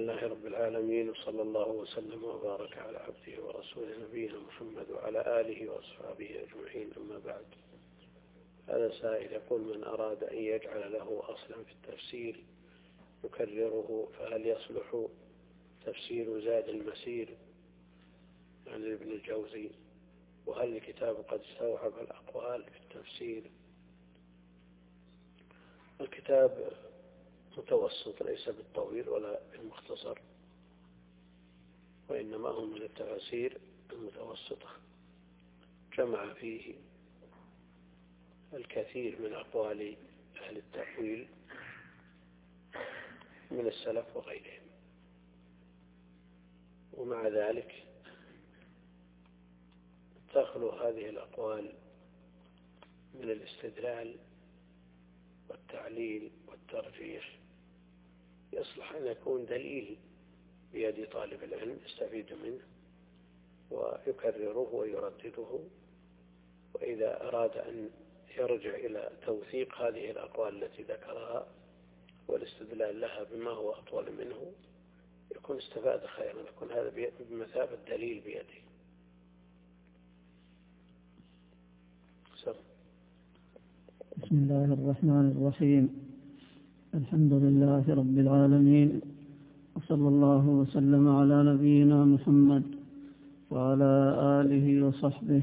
لله رب العالمين وصلى الله وسلم وبارك على عبده ورسوله نبينا محمد وعلى آله وأصحابه أجمعين أما بعد. هذا سائل يقول من أراد أن يجعل له أصلا في التفسير يكرره فهل يصلح تفسير زاد المسير عن ابن الجوزي؟ وهل الكتاب قد استوعب الأقوال في التفسير؟ الكتاب متوسط ليس بالطويل ولا بالمختصر وإنما هو من التفاسير المتوسطة. جمع فيه الكثير من أقوال أهل التأويل من السلف وغيرهم. ومع ذلك تخلو هذه الأقوال من الاستدلال والتعليل والترجيح يصلح أن يكون دليل بيد طالب العلم يستفيد منه ويكرره ويردده وإذا أراد أن يرجع إلى توثيق هذه الأقوال التي ذكرها والاستدلال لها بما هو أطول منه يكون استفاد خيرا يكون هذا بمثابة دليل بيده سر. بسم الله الرحمن الرحيم الحمد لله رب العالمين وصلى الله وسلم على نبينا محمد وعلى آله وصحبه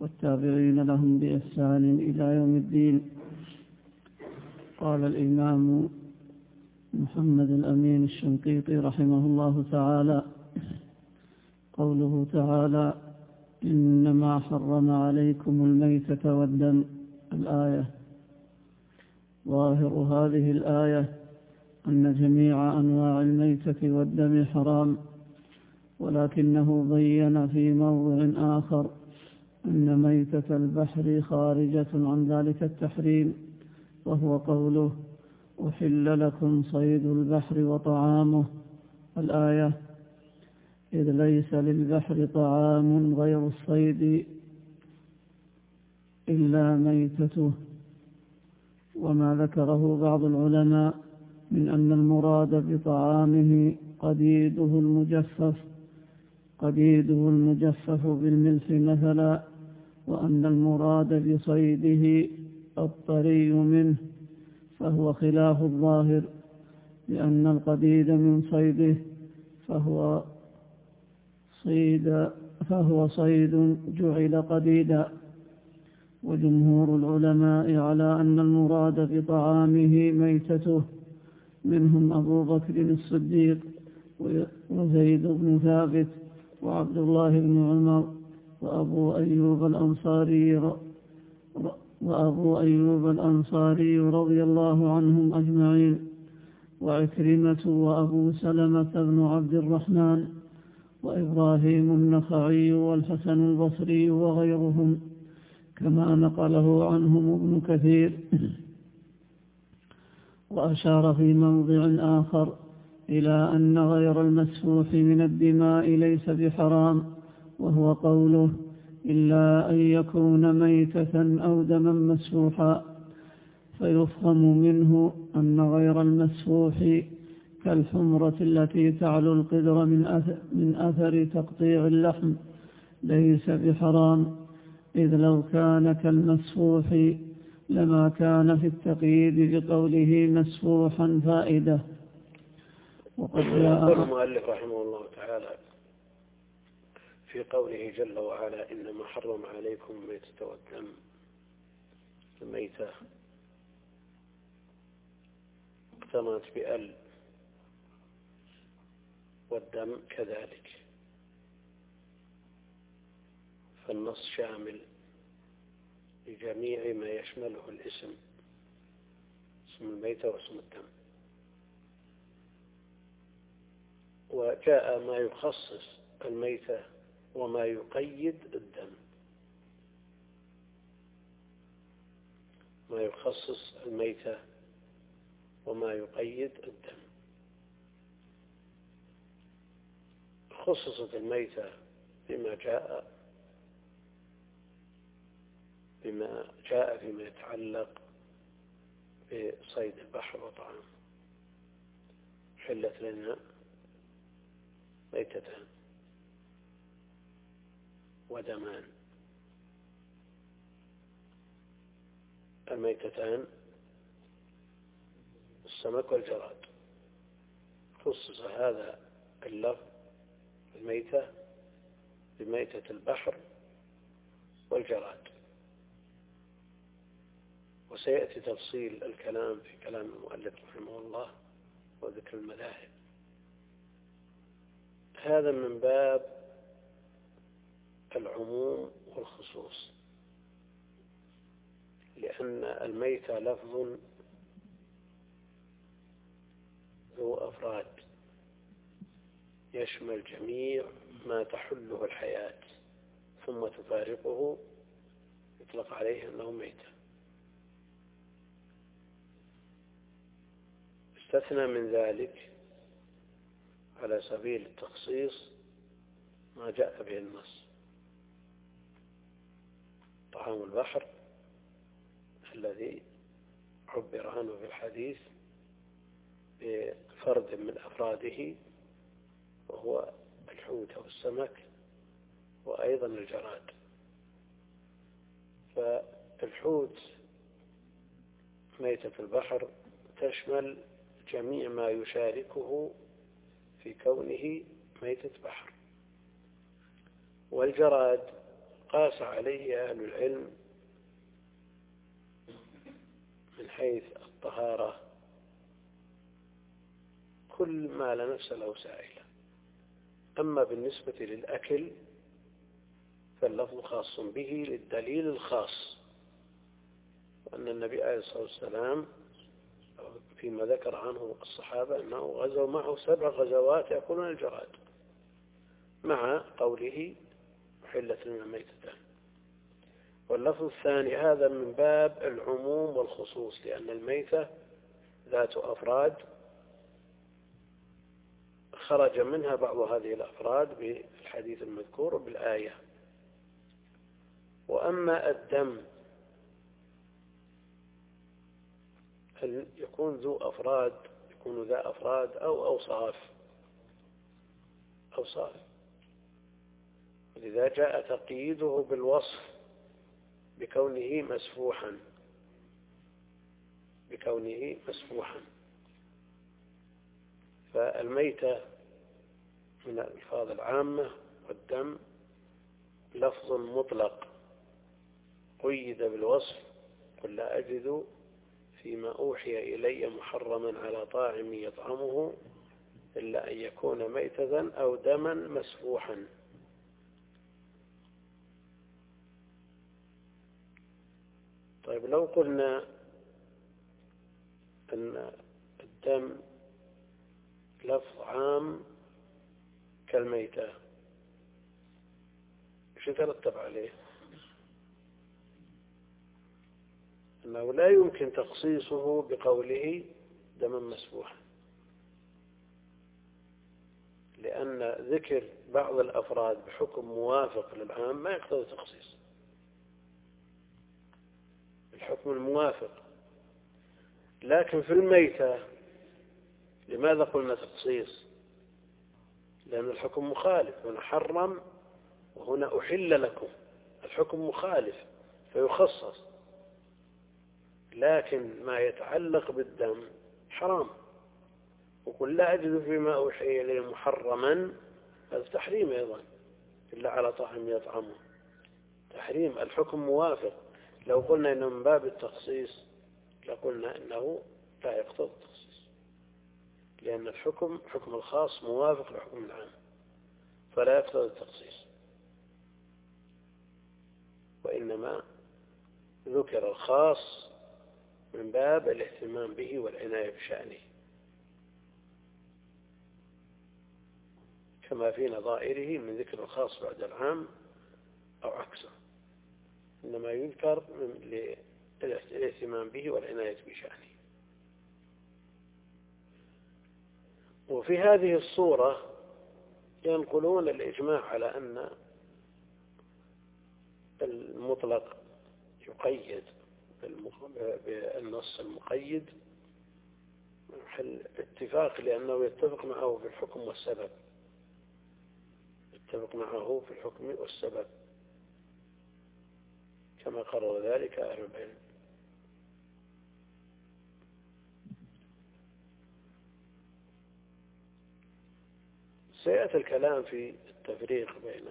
والتابعين لهم بإحسان إلى يوم الدين. قال الإمام محمد الأمين الشنقيطي رحمه الله تعالى قوله تعالى إنما حرم عليكم الميتة والدم الآية ظاهر هذه الآية أن جميع أنواع الميتة والدم حرام ولكنه بين في موضع آخر أن ميتة البحر خارجة عن ذلك التحريم وهو قوله أحل لكم صيد البحر وطعامه. الآية إذ ليس للبحر طعام غير الصيد إلا ميتته. وما ذكره بعض العلماء من أن المراد بطعامه قديده المجفف قديده المجفف بالملح مثلا وأن المراد بصيده الطري منه فهو خلاف الظاهر لأن القديد من صيده فهو صيد فهو صيد جعل قديدا. وجمهور العلماء على أن المراد بطعامه ميتته منهم أبو بكر الصديق وزيد بن ثابت وعبد الله بن عمر وأبو أيوب الأنصاري وأبو أيوب الأنصاري رضي الله عنهم أجمعين وعكرمة وأبو سلمة بن عبد الرحمن وإبراهيم النخعي والحسن البصري وغيرهم. كما نقله عنهم ابن كثير. وأشار في موضع آخر إلى أن غير المسفوح من الدماء ليس بحرام وهو قوله إلا أن يكون ميتة أو دما مسفوحا. فيفهم منه أن غير المسفوح كالحمرة التي تعلو القدر من أثر, من أثر تقطيع اللحم ليس بحرام. إذ لو كان كالمسفوح لما كان في التقييد بقوله مسفوحا فائدة. وقد جاء المؤلف رحمه الله تعالى في قوله جل وعلا إنما حرم عليكم الميتة والدم الميتة اقترنت بأل والدم كذلك. فالنص شامل لجميع ما يشمله الاسم اسم الميتة واسم الدم. وجاء ما يخصص الميتة وما يقيد الدم. ما يخصص الميتة وما يقيد الدم. خصصت الميتة بما جاء بما جاء فيما يتعلق بصيد البحر وطعام حلت لنا ميتتان ودمان. الميتتان السمك والجراد. خصص هذا اللفظ الميتة بميتة البحر والجراد. وسيأتي تفصيل الكلام في كلام المؤلف رحمه الله وذكر المذاهب. هذا من باب العموم والخصوص لأن الميت لفظ ذو أفراد يشمل جميع ما تحله الحياة ثم تفارقه يطلق عليه أنه ميتة استثنى من ذلك على سبيل التخصيص ما جاء به النص. طعام البحر الذي عبر عنه في الحديث بفرد من أفراده وهو الحوت أو السمك وأيضا الجراد. فالحوت ميتة البحر تشمل جميع ما يشاركه في كونه ميتة بحر. والجراد قاس عليه أهل العلم من حيث الطهارة. كل ما لا نفس له سائلة. أما بالنسبة للأكل فاللفظ خاص به للدليل الخاص. وأن النبي عليه الصلاة والسلام فيما ذكر عنه الصحابة أنه غزوا معه سبع غزوات يأكلون الجراد مع قوله حلة من الميتتان. واللفظ الثاني هذا من باب العموم والخصوص لأن الميتة ذات أفراد خرج منها بعض هذه الأفراد بالحديث المذكور بالآية. وأما الدم هل يكون ذو أفراد يكون ذا أفراد أو أوصاف؟ أوصاف. لذا جاء تقييده بالوصف بكونه مسفوحا. بكونه مسفوحا. فالميتة من الألفاظ العامة والدم لفظ مطلق. قيد بالوصف قل لا أجد فيما أوحي إلي محرما على طاعم يطعمه إلا أن يكون ميتة أو دما مسفوحا. طيب لو قلنا أن الدم لفظ عام كالميتة إيش يترتب عليه؟ أنه لا يمكن تخصيصه بقوله دما مسفوحا لأن ذكر بعض الأفراد بحكم موافق للعام ما يقتضي تخصيص. الحكم الموافق. لكن في الميتة لماذا قلنا تخصيص؟ لأن الحكم مخالف. هنا حرم وهنا أحل لكم. الحكم مخالف فيخصص. لكن ما يتعلق بالدم حرام. وقل لا أجد فيما أوحي إليه محرما هذا تحريم أيضا إلا على طعم يطعمه. تحريم الحكم موافق. لو قلنا إنه من باب التخصيص لقلنا إنه لا يقتضي التخصيص. لأن الحكم حكم الخاص موافق لحكم العام فلا يقتضي التخصيص. وإنما ذكر الخاص من باب الاهتمام به والعناية بشأنه. كما في نظائره من ذكر الخاص بعد العام أو عكسه. إنما يذكر للاهتمام به والعناية بشأنه. وفي هذه الصورة ينقلون الإجماع على أن المطلق يقيد بالنص المقيد. محل اتفاق لأنه يتفق معه في الحكم والسبب؟ يتفق معه في الحكم والسبب. كما قرر ذلك أهل العلم سيأتي الكلام في التفريق بين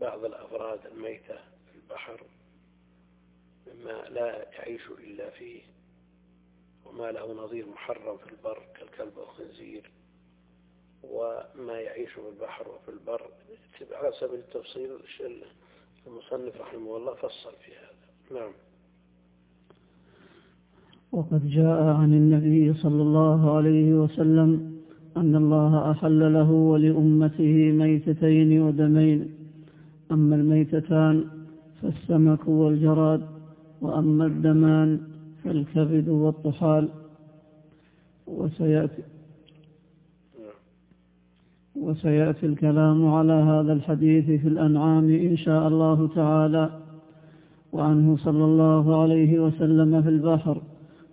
بعض الأفراد الميتة في البحر. مما لا يعيش إلا فيه وما له نظير محرم في البر كالكلب والخنزير وما يعيش في البحر وفي البر. على سبيل التفصيل المصنف رحمه الله فصل في هذا. نعم. وقد جاء عن النبي صلى الله عليه وسلم أن الله أحل له ولأمته ميتتين ودمين. أما الميتتان فالسمك والجراد وأما الدمان فالكبد والطحال وسيأتي وسيأتي الكلام على هذا الحديث في الأنعام إن شاء الله تعالى وعنه صلى الله عليه وسلم في البحر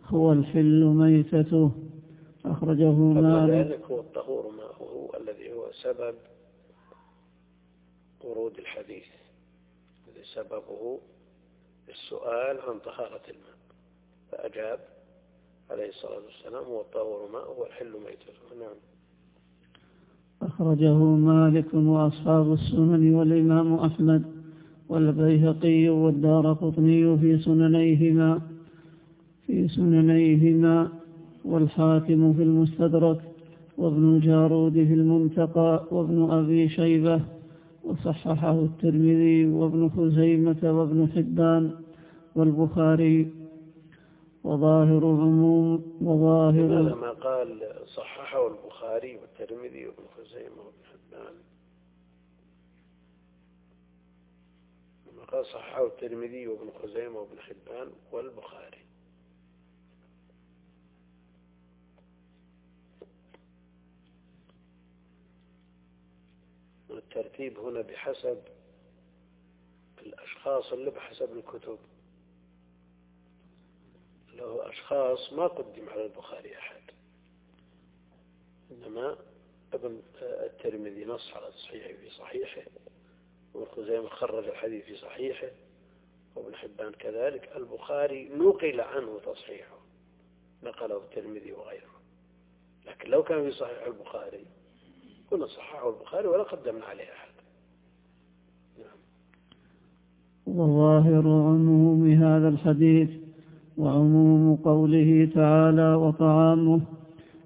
هو الحل ميتته أخرجه مالك. ذلك هو الطهور ماءه الذي هو سبب ورود الحديث. الذي سببه السؤال عن طهارة الماء. فأجاب عليه الصلاة والسلام هو الطهور ماءه والحل ميتته. نعم. أخرجه مالك وأصحاب السنن والإمام أحمد والبيهقي والدار قطني في سننيهما في سننيهما والحاكم في المستدرك وابن الجارود في المنتقى وابن أبي شيبة وصححه الترمذي وابن خزيمة وابن حبان والبخاري وظاهر عموم وظاهر ما قال صححه البخاري والترمذي وابن خزيمة وابن حبان. لما قال صححه الترمذي وابن خزيمة وابن حبان والبخاري. الترتيب هنا بحسب الأشخاص اللي بحسب الكتب. له أشخاص ما قدم على البخاري أحد. إنما ابن الترمذي نص على الصحيح في صحيحه وابن خزيمة خرج الحديث في صحيحه وابن حبان كذلك. البخاري نقل عنه تصحيحه نقله الترمذي وغيره. لكن لو كان في صحيح البخاري كنا صححه البخاري ولا قدمنا عليه أحد نعم. وظاهر عموم هذا الحديث وعموم قوله تعالى وطعامه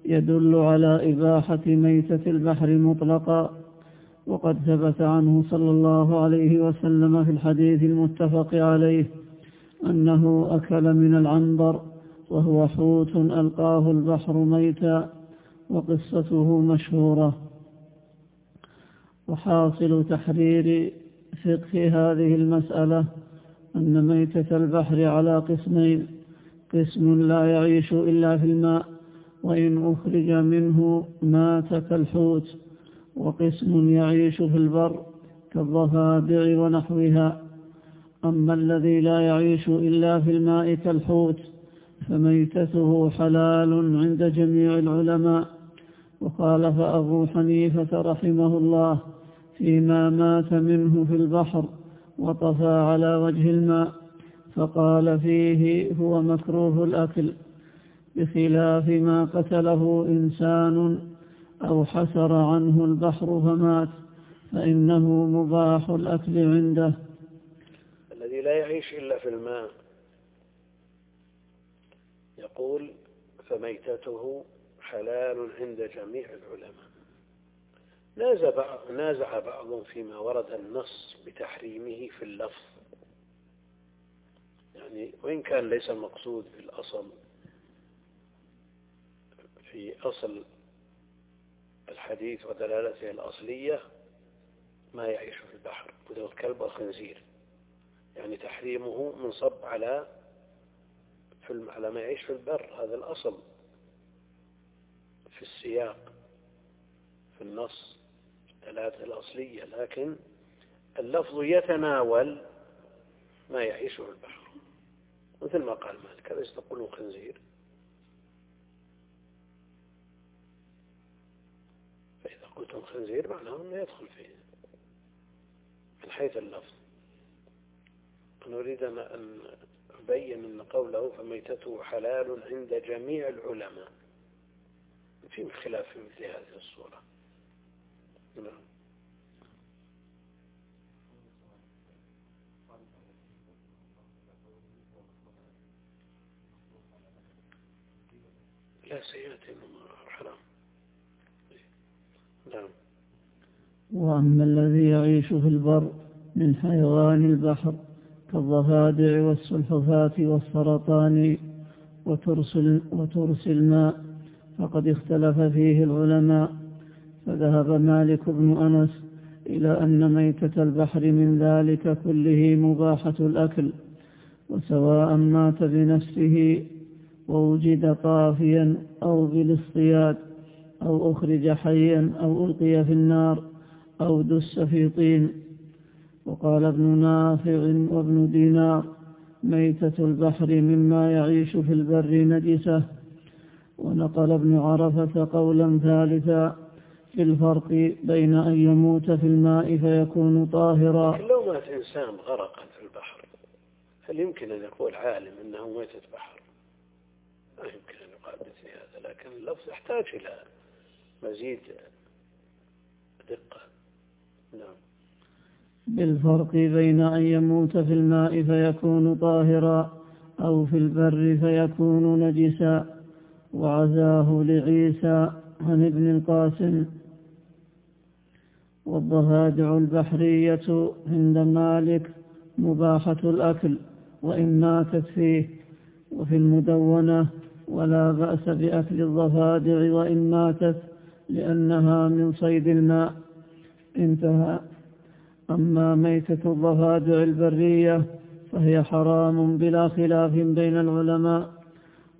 يدل على إباحة ميتة البحر مطلقا وقد ثبت عنه صلى الله عليه وسلم في الحديث المتفق عليه أنه أكل من العنبر وهو حوت ألقاه البحر ميتا وقصته مشهورة. وحاصل تحرير فقه هذه المسألة أن ميتة البحر على قسمين قسم لا يعيش إلا في الماء وإن أخرج منه مات كالحوت وقسم يعيش في البر كالضفادع ونحوها. أما الذي لا يعيش إلا في الماء كالحوت فميتته حلال عند جميع العلماء. وخالف أبو حنيفة رحمه الله فيما مات منه في البحر وطفى على وجه الماء فقال فيه هو مكروه الأكل. بخلاف ما قتله إنسان أو حسر عنه البحر فمات فإنه مباح الأكل عنده. الذي لا يعيش إلا في الماء. يقول فميتته حلال عند جميع العلماء. نازع بعض فيما ورد النص بتحريمه في اللفظ. يعني وإن كان ليس المقصود في الأصل في أصل الحديث ودلالته الأصلية ما يعيش في البحر وذو الكلب والخنزير. يعني تحريمه منصب على في على ما يعيش في البر هذا الأصل. في السياق في النص. الأصلية لكن اللفظ يتناول ما يعيشه البحر. مثل ما قال مالك أليس تقولون خنزير فإذا قلتم خنزير معناه أنه يدخل فيه من حيث اللفظ. نريد أن أبين أن قوله فميتته حلال عند جميع العلماء. في خلاف في مثل هذه الصورة. نعم لا سيأتي حرام. نعم. وأما الذي يعيش في البر من حيوان البحر كالضفادع والسلحفاة والسرطان وترس الماء فقد اختلف فيه العلماء فذهب مالك بن أنس إلى أن ميتة البحر من ذلك كله مباحة الأكل وسواء مات بنفسه ووجد طافيا أو بالاصطياد أو أخرج حيا أو ألقي في النار أو دس في طين. وقال ابن نافع وابن دينار ميتة البحر مما يعيش في البر نجسة. ونقل ابن عرفة قولا ثالثا في الفرق بين أن يموت في الماء فيكون طاهرا. لو مات إنسان غرقا في البحر هل يمكن أن يقول عالم أنه ميتة بحر ما يمكن أن يقال مثل هذا لكن اللفظ يحتاج إلى مزيد دقة. نعم. بالفرق بين أن يموت في الماء فيكون طاهرا أو في البر فيكون نجسا. وعزاه لعيسى عن ابن القاسم. والضفادع البحرية عند مالك مباحة الأكل وإن ماتت فيه وفي المدونة ولا بأس بأكل الضفادع وإن ماتت لأنها من صيد الماء. انتهى. أما ميتة الضفادع البرية فهي حرام بلا خلاف بين العلماء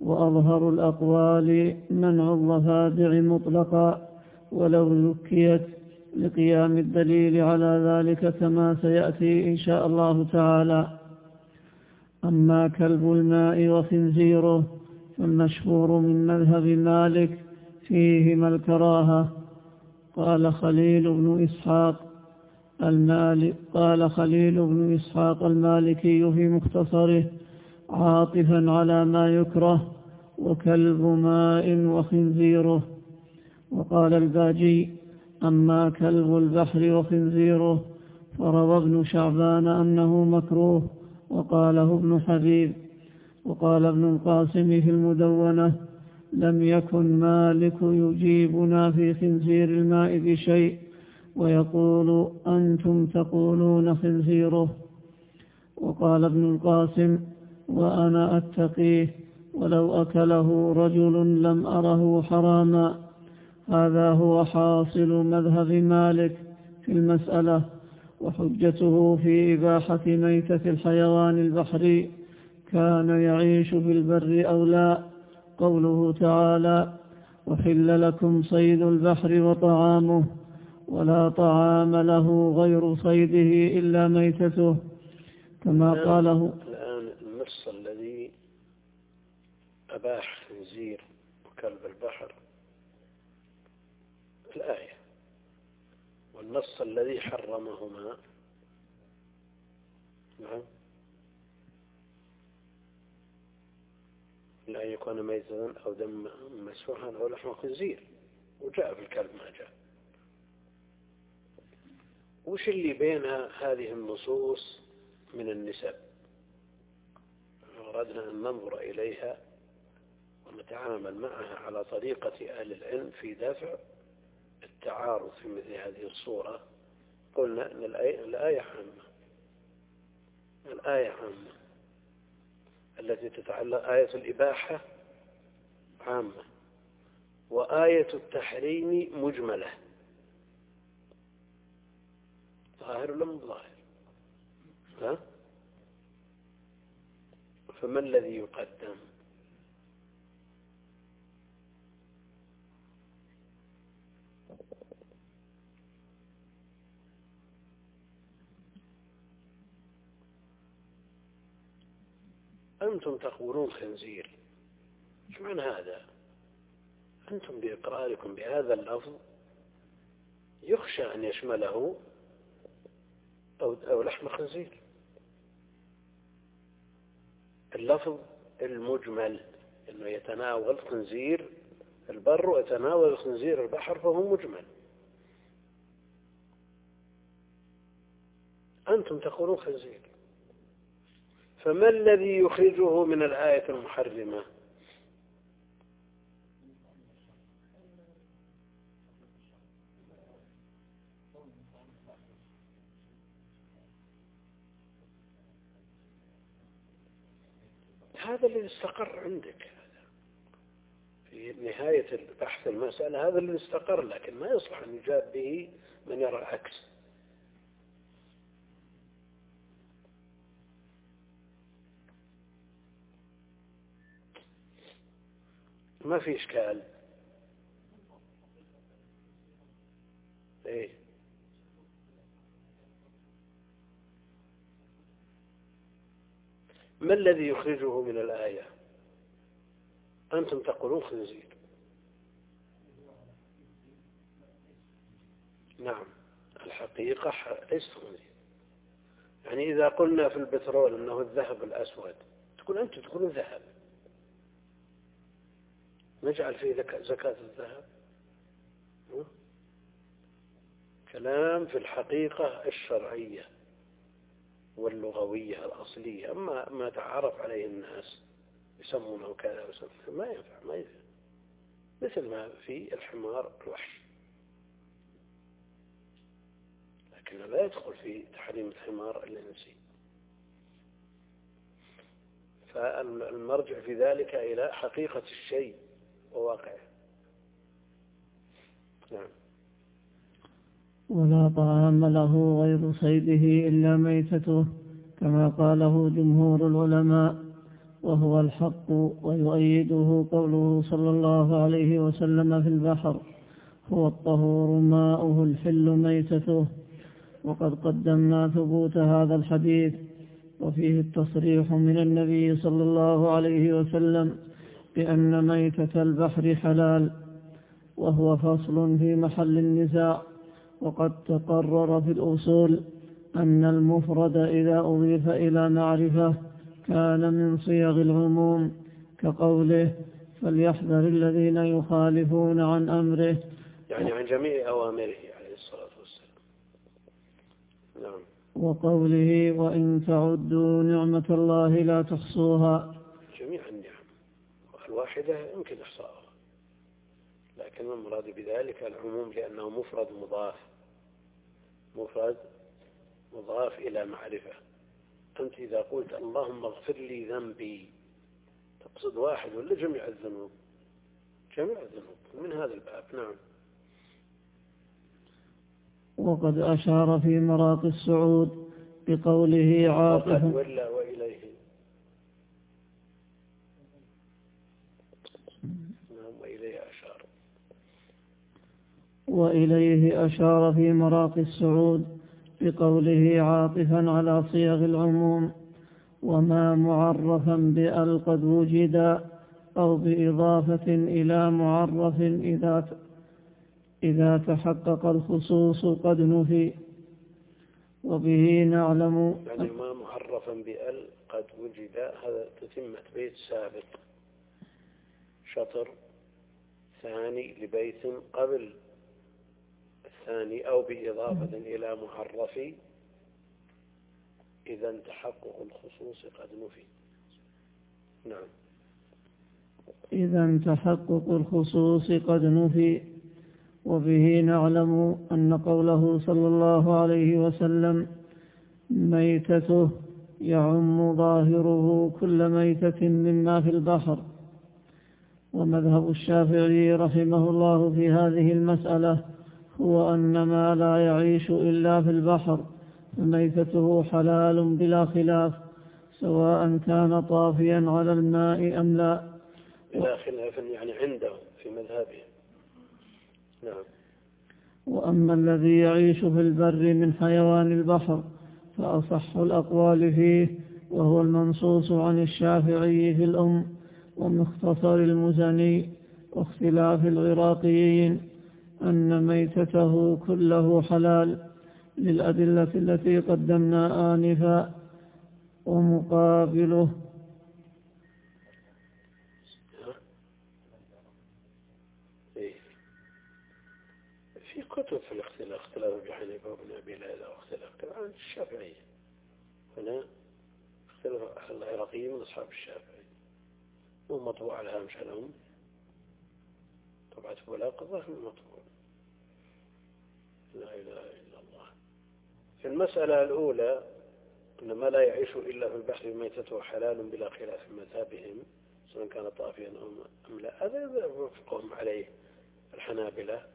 وأظهر الأقوال منع الضفادع مطلقا ولو ذكيت لقيام الدليل على ذلك كما سيأتي إن شاء الله تعالى. أما كلب الماء وخنزيره فالمشهور من مذهب مالك فيهما الكراهة. قال خليل بن إسحاق المالك قال خليل بن إسحاق المالكي في مختصره عاطفا على ما يكره وكلب ماء وخنزيره. وقال الباجي أما كلب البحر وخنزيره فروى ابن شعبان أنه مكروه وقاله ابن حبيب وقال ابن القاسم في المدونة لم يكن مالك يجيبنا في خنزير الماء بشيء ويقول أنتم تقولون خنزيره. وقال ابن القاسم وأنا أتقيه ولو أكله رجل لم أره حراما. هذا هو حاصل مذهب مالك في المسألة وحجته في إباحة ميتة الحيوان البحري. كان يعيش في البر أو لا؟ قوله تعالى وحل لكم صيد البحر وطعامه ولا طعام له غير صيده إلا ميتته. كما قاله الآن النص الذي أباح خنزير وكلب البحر الآية. والنص الذي حرمهما. نعم. لا يكون ميتا أو دم مسفوحا أو لحم خنزير. وجاء في الكلب ما جاء. وش اللي بين هذه النصوص من النسب؟ أردنا أن ننظر إليها ونتعامل معها على طريقة أهل العلم في دفع التعارض في مثل هذه الصورة قلنا أن الآية, عامة. الآية عامة. التي تتعلق آية الإباحة عامة. وآية التحريم مجملة. ظاهر ولا مو ظاهر؟ ها؟ فما الذي يقدم؟ أنتم تقولون خنزير. إيش معنى هذا؟ أنتم بإقراركم بهذا اللفظ يخشى أن يشمله أو, أو لحم خنزير. اللفظ المجمل أنه يتناول خنزير البر ويتناول خنزير البحر فهو مجمل. أنتم تقولون خنزير. فما الذي يخرجه من الآية المحرمة؟ هذا اللي استقر عندك. في نهاية البحث المسألة هذا اللي استقر لكن ما يصلح أن يجاب به من يرى العكس. ما في إشكال. إيه. ما الذي يخرجه من الآية؟ أنتم تقولون خنزير. نعم الحقيقة ليس خنزير. يعني إذا قلنا في البترول أنه الذهب الأسود تقول أنتم تقولون ذهب. نجعل فيه زكاة الذهب. كلام في الحقيقة الشرعية واللغوية الأصلية. أما ما تعرف عليه الناس يسمونه كذا ويسمونه ما ينفع ما ينفع. مثل ما في الحمار الوحش. لكن لا يدخل في تحريم الحمار الإنسي فالمرجع في ذلك إلى حقيقة الشيء. وواقعه نعم. ولا طعام له غير صيده إلا ميتته كما قاله جمهور العلماء وهو الحق ويؤيده قوله صلى الله عليه وسلم في البحر هو الطهور ماؤه الحل ميتته. وقد قدمنا ثبوت هذا الحديث وفيه التصريح من النبي صلى الله عليه وسلم بأن ميتة البحر حلال وهو فصل في محل النزاع وقد تقرر في الأصول أن المفرد إذا أضيف إلى معرفة كان من صيغ العموم كقوله فليحذر الذين يخالفون عن أمره. يعني عن جميع أوامره عليه الصلاة والسلام. نعم. وقوله وإن تعدوا نعمة الله لا تحصوها. جميع الواحدة يمكن إحصاؤها لكن المراد بذلك العموم لأنه مفرد مضاف. مفرد مضاف إلى معرفة. أنت إذا قلت اللهم اغفر لي ذنبي تقصد واحد ولا جميع الذنوب؟ جميع الذنوب. من هذا الباب؟ نعم. وقد أشار في مراق السعود بقوله عاطف ولا وإليه نعم وإليه أشار وإليه أشار في مراق السعود بقوله عاطفا على صيغ العموم وما معرفا بأل قد وجد أو بإضافة إلى معرف إذا إذا تحقق الخصوص قد نفي. وبه نعلم يعني ما معرفا بأل قد وجد هذا تتمة بيت سابق. شطر ثاني لبيت قبل. الثاني أو بإضافة إلى معرف إذا تحقق الخصوص قد نفي. نعم. إذا تحقق الخصوص قد نفي وبه نعلم أن قوله صلى الله عليه وسلم ميتته يعم ظاهره كل ميتة مما في البحر. ومذهب الشافعي رحمه الله في هذه المسألة هو أن ما لا يعيش إلا في البحر فميتته حلال بلا خلاف سواء كان طافيا على الماء أم لا. بلا خلاف يعني عندهم في مذهبهم نعم. وأما الذي يعيش في البر من حيوان البحر فأصح الأقوال فيه وهو المنصوص عن الشافعي في الأم ومختصر المزني واختلاف العراقيين. أن ميتته كله حلال للأدلة التي قدمنا آنفا ومقابله. في كتب في الاختلاف اختلاف ابي حنيفة وابن أبي ليلى واختلاف عن الشافعية. هنا اختلف العراقيين من أصحاب الشافعي مو مطبوع على هامش لهم طبعة بلاغ الظاهر مطبوع. لا إله إلا الله. في المسألة الأولى أن ما لا يعيش إلا في البحر ميتته حلال بلا خلاف مذهبهم سواء كان طافيا أم لا. هذا يوافقهم عليه الحنابلة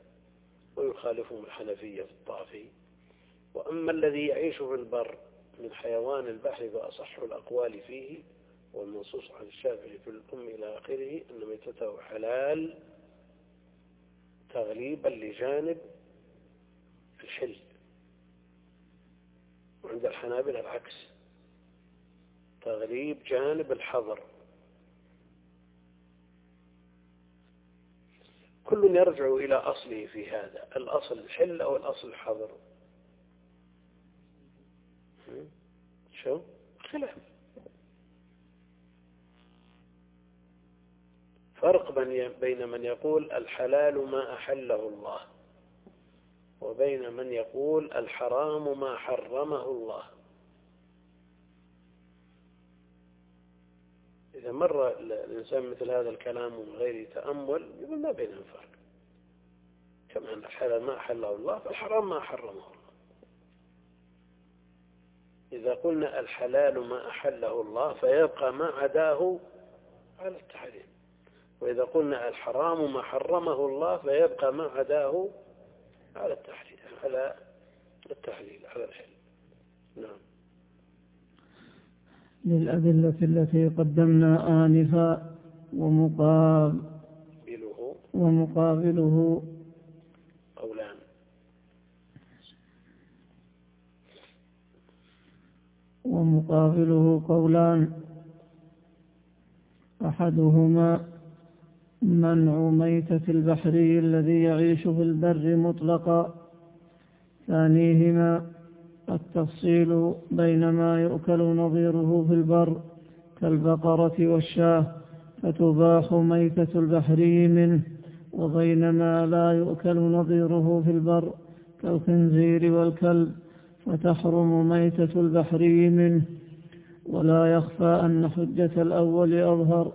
ويخالفهم الحنفية في الطافي. وأما الذي يعيش في البر من حيوان البحر فأصح الأقوال فيه والمنصوص عن الشافعي في الأم إلى آخره أن ميتته حلال تغليبا لجانب الحل وعند الحنابلة العكس. تغليب جانب الحظر كل يرجع إلى أصله في هذا. الأصل الحل أو الأصل الحظر شو؟ خلاف. فرق بين من يقول الحلال ما أحله الله. وبين من يقول الحرام ما حرمه الله. إذا مر الإنسان مثل هذا الكلام من غير تأمل يقول ما بينهم فرق. كما أن الحلال ما أحله الله فالحرام ما حرمه الله. إذا قلنا الحلال ما أحله الله فيبقى ما عداه على التحريم. وإذا قلنا الحرام ما حرمه الله فيبقى ما عداه على التحليل على التحليل على الحل نعم. للأدلة التي قدمنا آنفا ومقابله ومقابله. قولان. ومقابله قولان. أحدهما منع ميتة البحري الذي يعيش في البر مطلقا. ثانيهما التفصيل بين ما يؤكل نظيره في البر كالبقرة والشاه فتباح ميتة البحري منه وبين ما لا يؤكل نظيره في البر كالخنزير والكلب فتحرم ميتة البحري منه. ولا يخفى أن حجة الأول أظهر.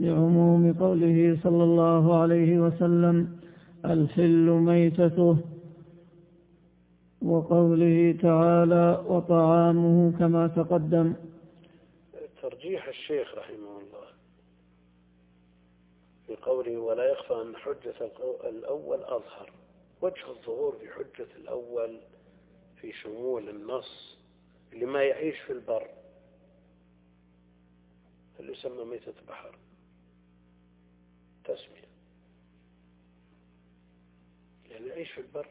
لعموم قوله صلى الله عليه وسلم الحل ميتته. وقوله تعالى وطعامه كما تقدم. ترجيح الشيخ رحمه الله في قوله ولا يخفى أن حجة الأول أظهر. وجه الظهور في حجة الأول في شمول النص لما يعيش في البر. اللي يسمى ميتة بحر. تسمية يعني يعيش في البر.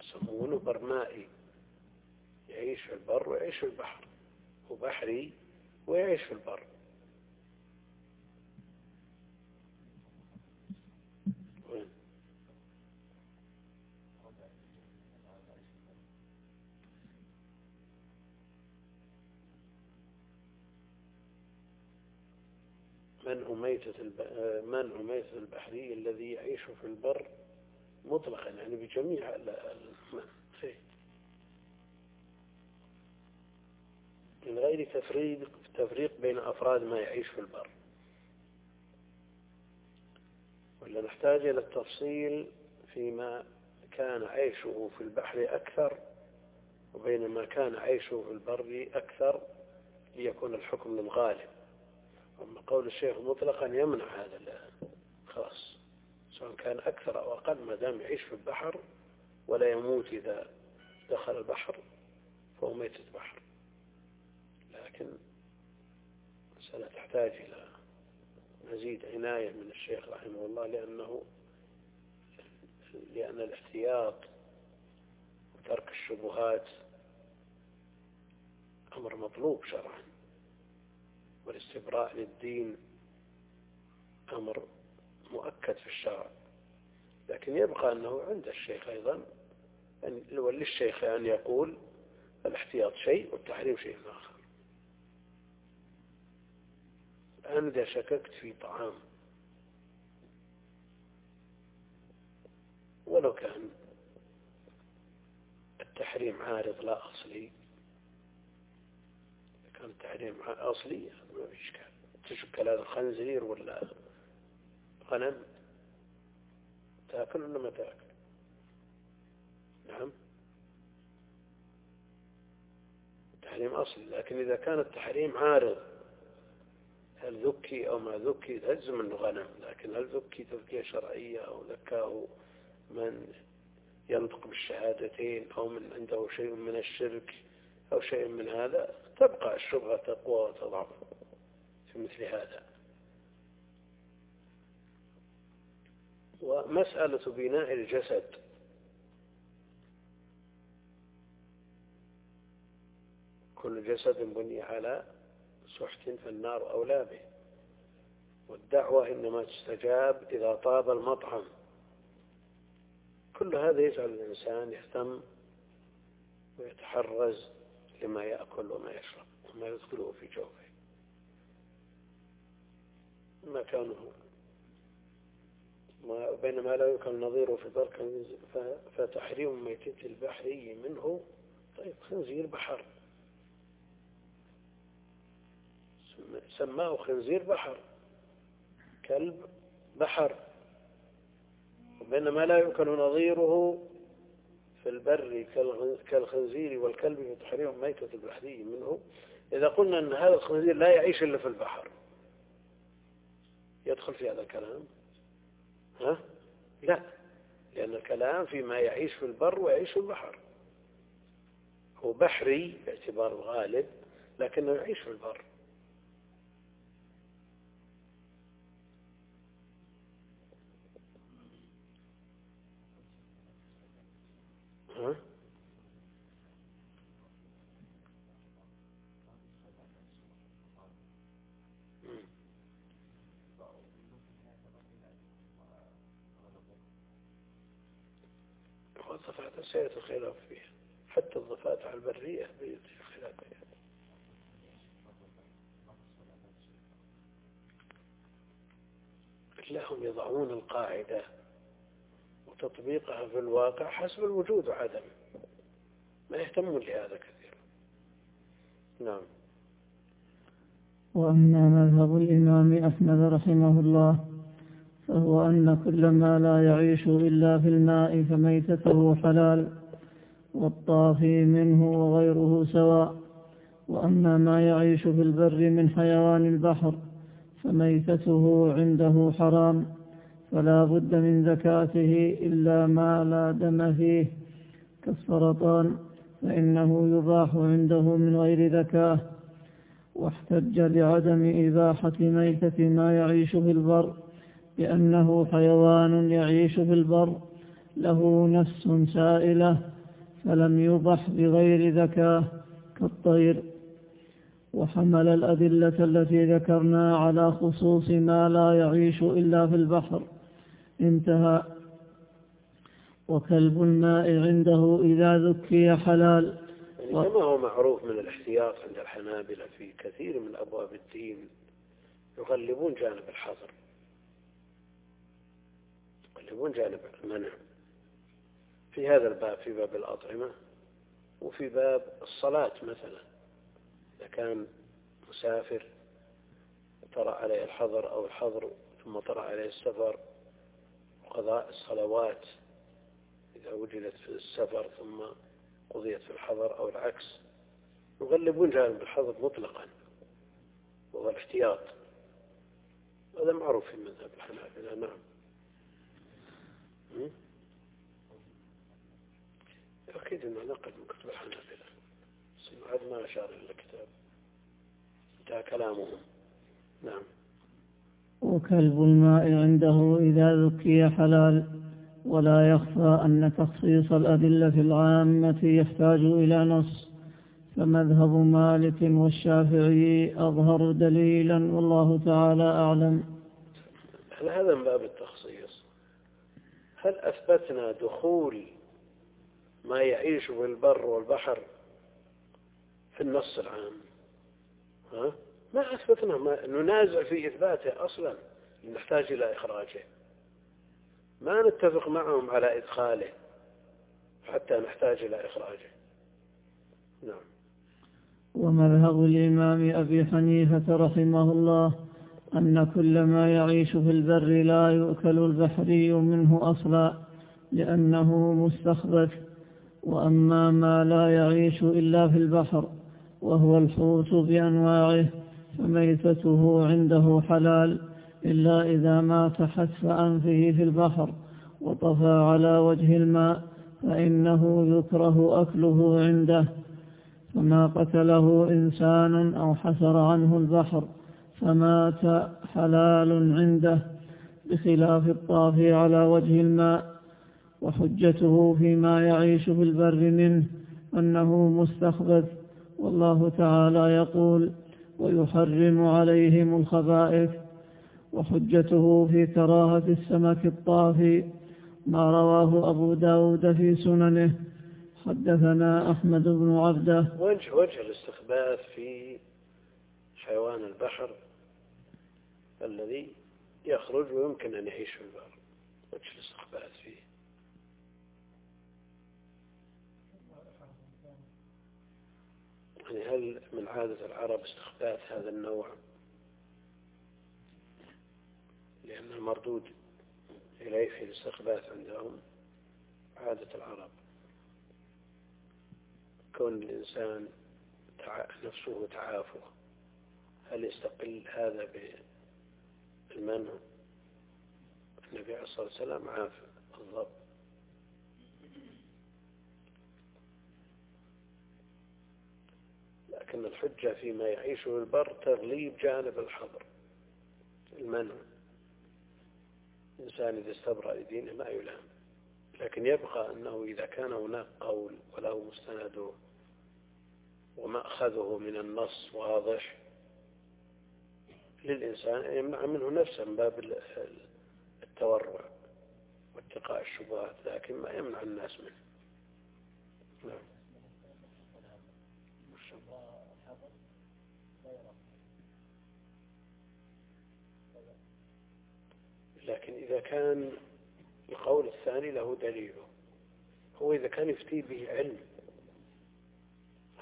يسمونه برمائي. يعيش في البر ويعيش في البحر. وبحري ويعيش في البر. منع ميتة منع ميتة البحري الذي يعيش في البر مطلقا يعني بجميع من غير تفريق تفريق بين أفراد ما يعيش في البر. ولا نحتاج إلى التفصيل فيما كان عيشه في البحر أكثر وبينما كان عيشه في البر أكثر ليكون الحكم للغالب أما قول الشيخ مطلقا يمنع هذا خلاص. سواء كان أكثر أو أقل ما دام يعيش في البحر ولا يموت إذا دخل البحر فهو ميت البحر. لكن المسألة تحتاج إلى مزيد عناية من الشيخ رحمه الله لأنه لأن الاحتياط وترك الشبهات أمر مطلوب شرعا. والاستبراء للدين أمر مؤكد في الشرع. لكن يبقى أنه عند الشيخ أيضا وللشيخ أن يقول الاحتياط شيء والتحريم شيء آخر. الآن إذا شككت في طعام ولو كان التحريم عارض لا أصلي التحريم أصلي؟ ما في إشكال تشك هذا خنزير ولا غنم؟ تأكل ولا ما تأكل؟ نعم. تحريم أصلي لكن إذا كان التحريم عارض هل ذكي أو ما ذكي؟ تجزم أنه غنم لكن هل ذكي تذكية شرعية أو ذكاه من ينطق بالشهادتين أو من عنده شيء من الشرك أو شيء من هذا؟ تبقى الشبهة تقوى وتضعف في مثل هذا. ومسألة بناء الجسد. كل جسد بني على سحت فالنار أولى به. والدعوة إنما تستجاب إذا طاب المطعم. كل هذا يجعل الإنسان يهتم ويتحرز لما يأكل وما يشرب وما يدخله في جوفه مكانه بينما لا يمكن نظيره في ذلك فتحريم ميتة البحري منه طيب خنزير بحر سماه خنزير بحر كلب بحر بينما لا يمكن نظيره في البر كالخنزير والكلب في تحريم ميتة البحري منه. إذا قلنا أن هذا الخنزير لا يعيش إلا في البحر يدخل في هذا الكلام؟ ها؟ لا لأن الكلام فيما يعيش في البر ويعيش في البحر. هو بحري باعتبار الغالب لكنه يعيش في البر ها؟ سيأتي الخلاف فيها حتى الضفات على البرية بيأتي الخلاف فيها. لهم يضعون القاعدة وتطبيقها في الواقع حسب الوجود وعدم. ما يهتمون لهذا كثيرا نعم. وأما مذهب الإمام أحمد رحمه الله فهو أن كل ما لا يعيش إلا في الماء فميتته حلال والطافي منه وغيره سواء. وأما ما يعيش في البر من حيوان البحر فميتته عنده حرام فلا بد من زكاته إلا ما لا دم فيه. كالسرطان فإنه يباح عنده من غير زكاة. واحتج لعدم إباحة ميتة ما يعيش في البر بأنه حيوان يعيش في البر له نفس سائلة فلم يبح بغير ذكاه كالطير. وحمل الأدلة التي ذكرنا على خصوص ما لا يعيش إلا في البحر. انتهى. وكلب الماء عنده إذا ذكي حلال. يعني كما هو معروف من الاحتياط عند الحنابلة في كثير من أبواب الدين يغلبون جانب الحظر. يغلبون جانب المنع. في هذا الباب في باب الأطعمة وفي باب الصلاة مثلا. إذا كان مسافر طرأ عليه الحظر أو الحظر ثم طرأ عليه السفر وقضاء الصلوات إذا وجدت في السفر ثم قضيت في الحظر أو العكس. يغلبون جانب الحظر مطلقا وهو الاحتياط. هذا معروف في مذهب الحنابلة نعم. أكيد أنه نقل من كتب الحنابلة بس ما أشار إلى الكتاب. انتهى كلامهم. نعم. وكلب الماء عنده إذا ذكي حلال ولا يخفى أن تخصيص الأدلة العامة يحتاج إلى نص. فمذهب مالك والشافعي أظهر دليلا والله تعالى أعلم. هل هذا من باب التخصيص. هل أثبتنا دخول ما يعيش في البر والبحر في النص العام؟ ها؟ ما أثبتنا ما ننازع في إثباته أصلا نحتاج إلى إخراجه. ما نتفق معهم على إدخاله حتى نحتاج إلى إخراجه. نعم. ومذهب الإمام أبي حنيفة رحمه الله أن كل ما يعيش في البر لا يؤكل البحري منه أصلا لأنه مستخبث. وأما ما لا يعيش إلا في البحر وهو الحوت بأنواعه فميتته عنده حلال إلا إذا مات حتف أنفه في البحر وطفى على وجه الماء فإنه يكره أكله عنده. فما قتله إنسان أو حسر عنه البحر فمات حلال عنده بخلاف الطافي على وجه الماء وحجته فيما يعيش في البر منه أنه مستخبث. والله تعالى يقول ويحرم عليهم الخبائث. وحجته في كراهة السمك الطافي ما رواه أبو داود في سننه. حدثنا أحمد بن عبده. وجه وجه الاستخباث في حيوان البحر الذي يخرج ويمكن أن يعيش في البحر وجه الاستخباث فيه؟ يعني هل من عادة العرب استخباث هذا النوع؟ لأن المردود إليه في الاستخباث عندهم عادة العرب. كون الإنسان نفسه تعافه هل يستقل هذا بالمنع النبي عليه الصلاة والسلام عاف الضب لكن الحجة فيما يعيشه البر تغليب جانب الحظر المنع. الإنسان إذا استبرأ لدينه ما يلام لكن يبقى أنه إذا كان هناك قول وله مستنده ومأخذه من النص واضح للإنسان أن يمنع منه نفسه من باب التورع واتقاء الشبهات لكن ما يمنع الناس منه. نعم. لكن إذا كان القول الثاني له دليله هو إذا كان يفتي به علم.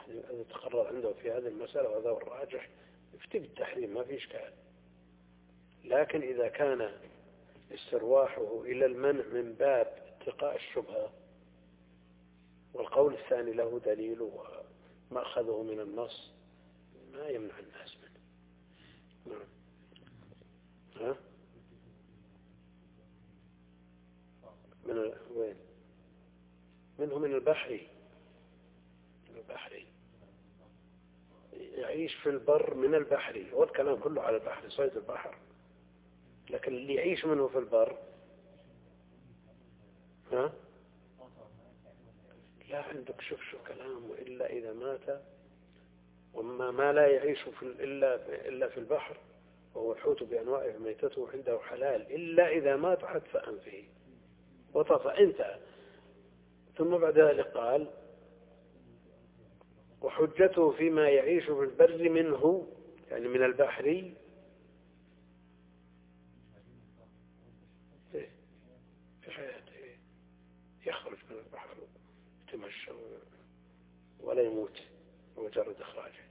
هذا تقرر عنده في هذه المسألة وهذا هو الراجح. يفتي بالتحريم ما في إشكال. لكن إذا كان استرواحه إلى المنع من باب اتقاء الشبهة والقول الثاني له دليل ومأخذه من النص ما يمنع الناس منه. نعم. ها؟ من وين؟ منه من البحري. البحري. يعيش في البر من البحري هو الكلام كله على البحر صيد البحر. لكن اللي يعيش منه في البر ها؟ لا عندك شوف شو كلامه. إلا إذا مات وما ما لا يعيش في إلا إلا في البحر وهو الحوت بأنواعه ميتته عنده حلال. إلا إذا مات حتف أنفه وطفى انتهى ثم بعد ذلك قال وحجته فيما يعيش في البر منه يعني من البحر. في حياته يخرج من البحر يتمشى ولا يموت بمجرد إخراجه.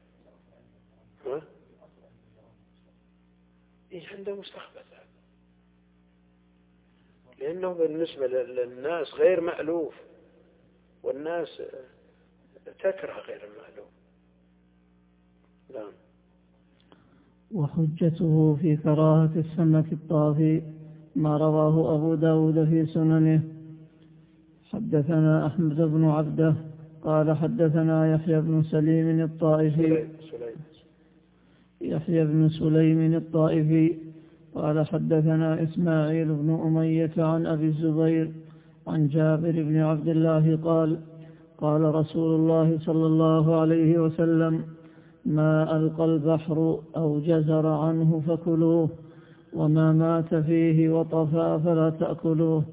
ها؟ إيه عنده مستخبث لأنه بالنسبة للناس غير مألوف. والناس تكره غير المعلوم. نعم. وحجته في كراهة السمك الطافي ما رواه أبو داود في سننه. حدثنا أحمد بن عبده قال حدثنا يحيى بن سليم الطائفي. يحيى بن سليم الطائفي قال حدثنا إسماعيل بن أمية عن أبي الزبير عن جابر بن عبد الله قال قال رسول الله صلى الله عليه وسلم ما ألقى البحر أو جزر عنه فكلوه وما مات فيه وطفى فلا تأكلوه.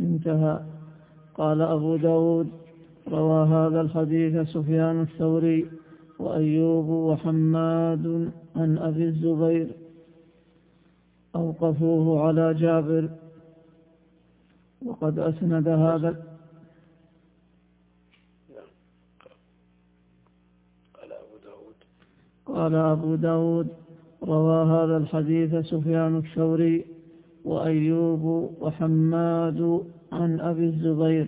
انتهى. قال أبو داود روى هذا الحديث سفيان الثوري وأيوب وحماد عن أبي الزبير. أوقفوه على جابر وقد أسند هذا قال أبو داود روى هذا الحديث سفيان الثوري وأيوب وحماد عن أبي الزبير.